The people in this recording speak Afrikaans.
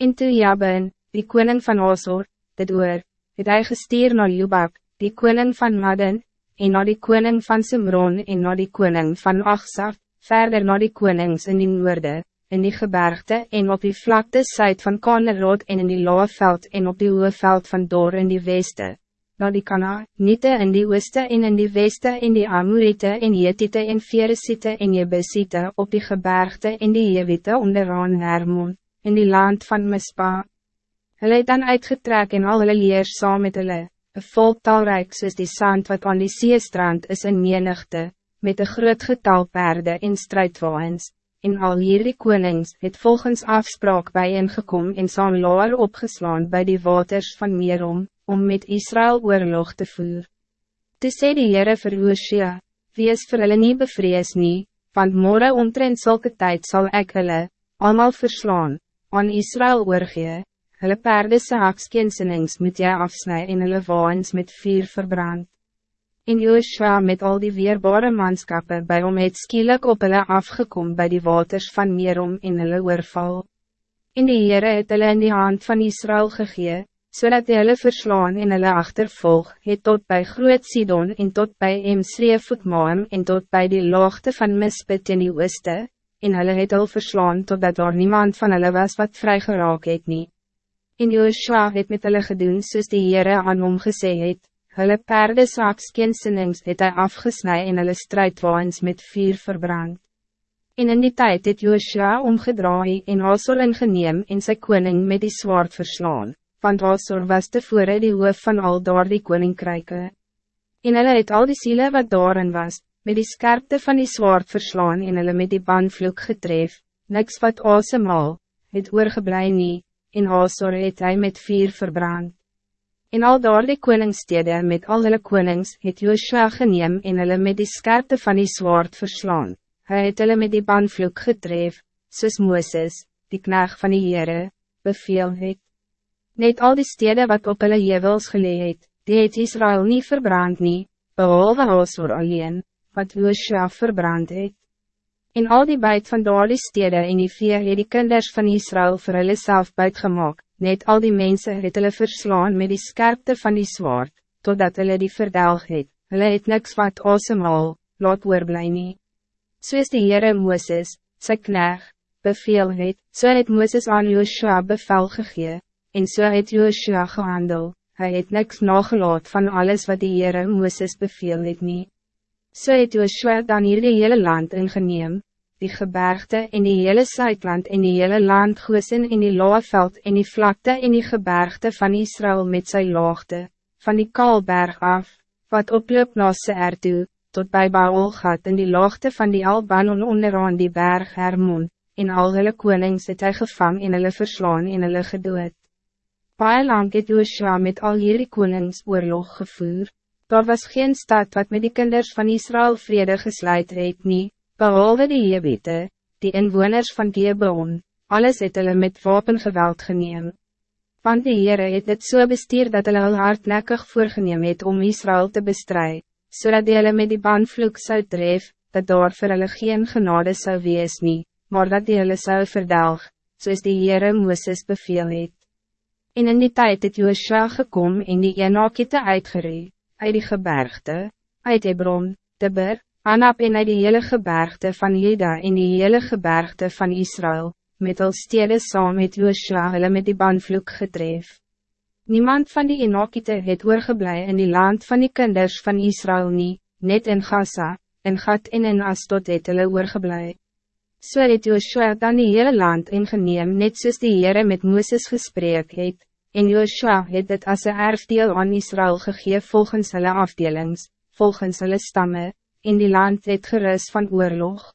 En toe Jabin, die koning van Osor, dit oor, het hy gestuur na Jubab, die koning van Madden, en na die koning van Simron en na die koning van Achsaf, verder na die konings in die noorde, in die gebergte en op die vlakte zuid van Kanerot en in die Loeveld en op die Hoeveld van Dor in die weste, na die Kana, Niete in die ooste en in die weste en die Amorite en Jetite en Veresite en Jebusite op die gebergte en die Jewite onderaan Hermon, in die land van Mispa. Hulle het dan uitgetrek en al hulle leer saam met hulle, een volk talrijk soos die sand wat aan die seestrand is in menigte, met een groot getal perde en strijdwaans, en al hierdie konings het volgens afspraak bijeengekom en saam laar opgeslaan bij die waters van Merom, om met Israël oorlog te voer. Toe sê die Heere vir Hosea, wees vir hulle nie bevrees nie, want morgen omtrent zulke tijd zal ek hulle, allemaal verslaan, aan Israël oorgee, hulle perdese hakskensenings moet jy afsnij en hulle waans met vuur verbrand. En Joshua met al die weerbare manskappe bij hom het skielik op hulle afgekom bij die waters van Merom en hulle oorval. En die Heere het hulle in die hand van Israël gegee, zodat so hulle verslaan en hulle achtervolg, het tot bij Groot Sidon en tot bij Emsreefvoetmaam en tot bij die laagte van Mispit in die ooste, en hulle het hulle verslaan totdat daar niemand van hulle was wat vry geraak het nie. En Joshua het met hulle gedoen soos die Heere aan hom gesê het, hulle perde saakskensenings het hy afgesnij en hulle strijdwaans met vuur verbrand. En in die tijd het Joshua omgedraai en Asol ingeneem en sy koning met die zwaard verslaan want Asor was tevore die hoof van al daar die koninkryke. En hulle het al die ziele wat daarin was, met die scherpte van die zwaard verslaan en hulle met die bandvloek getref, niks wat asemal, het oorgeblij nie, en Asor het hy met vier verbrand. En al daar die koningstede met al hulle konings het Joshua geneem en hulle met die scherpte van die zwaard verslaan, hy het hulle met die bandvloek getref, soos Mooses, die knaag van die Heere, beveel het. Net al die steden wat op hulle jevels gelee het, die het Israël niet verbrand nie, behalve Hasor alleen, wat Joshua verbrand het. In al die buit van die stede en die vier het die kinders van Israël vir hulle self buitgemaak, net al die mensen het hulle verslaan met die scherpte van die zwaard, totdat hulle die verdelg het, hulle het niks wat asemal, laat oorblij nie. So is die Heere Mooses, sy kneg, beveel het, so het Mooses aan Joshua bevel gegee, en so het Joshua gehandel, hij het niks nagelaat van alles wat die Heere Mooses beveel het nie. So het Joshua dan hier die hele land ingeneem, die gebergte en die hele Zuidland en die hele land Goosen en die Loaveld en die vlakte en die gebergte van Israël met zijn laagte, van die Kaalberg af, wat oploop na Seer toe, tot bij Baalgat in die laagte van die Albanon onderaan die berg Hermon, en al hulle konings het hy gevang en hulle verslaan en hulle gedood. Baie lang het Joshua met al hierdie konings oorlog gevoer. Daar was geen stad wat met die kinders van Israël vrede gesluit het nie, behalve die Jebite, die inwoners van Gebron, alles het hulle met wapengeweld geneem. Want die Heere het het so bestuur dat hulle al hardnekkig voorgeneem het om Israël te bestrijden, zodat die hulle met die bandvloek zou tref, dat daar vir hulle geen genade zou wees nie, maar dat die hulle zou verdelg, soos die Heere Mooses beveel het. En in die tijd het Joshua gekom en die Enakite uitgeree, uit die gebergte, uit Hebron, Tibber, Anap en uit die hele gebergte van Juda en die hele gebergte van Israël, met al stede saam het Joshua hulle met die bandvloek getref. Niemand van die Enakite het oorgeblij in die land van die kinders van Israël nie, net in Gaza, in Gat en in Astot het hulle oorgeblij. So het Joshua dan die hele land ingeneem net soos die Heere met Mooses gesprek het, en Joshua het dit as een erfdeel aan Israël gegee volgens hulle afdelings, volgens hulle stammen, en die land het gerust van oorlog.